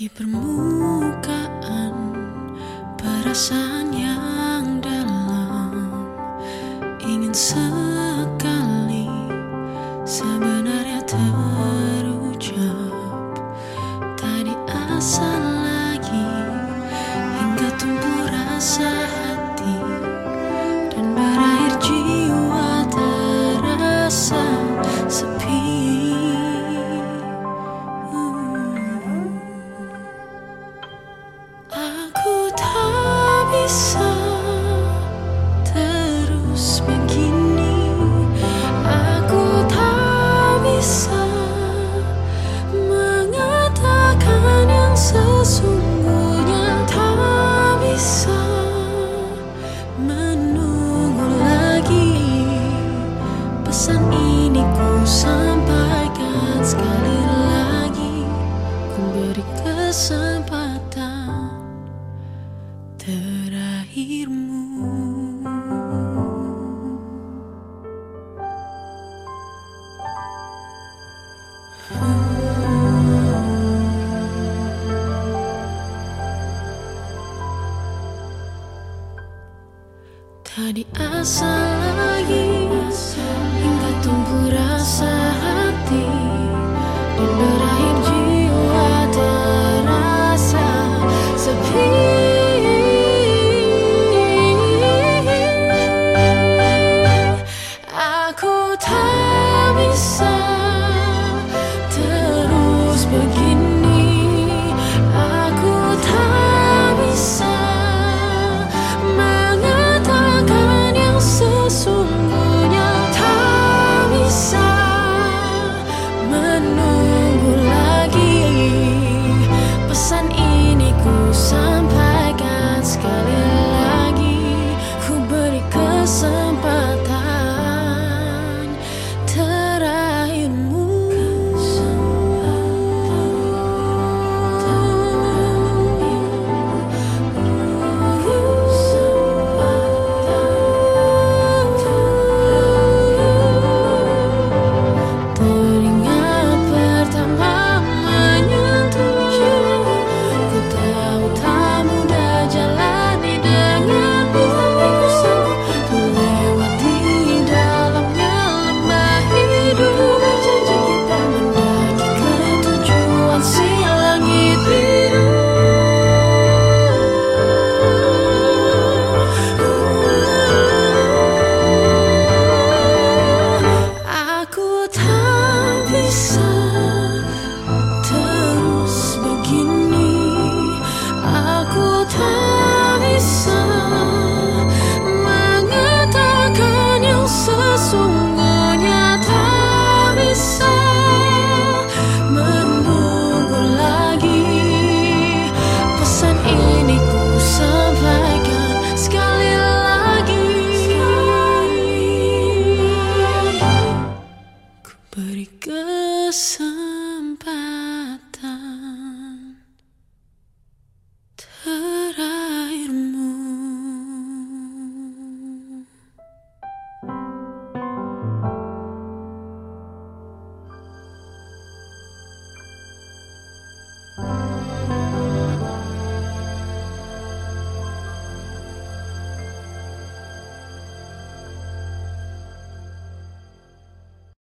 Di permukaan perasaan yang dalam ingin ini ku sampaikan sekali lagi. Ku beri kesempatan terakhirmu. Tadi asal lagi tumbuh rasa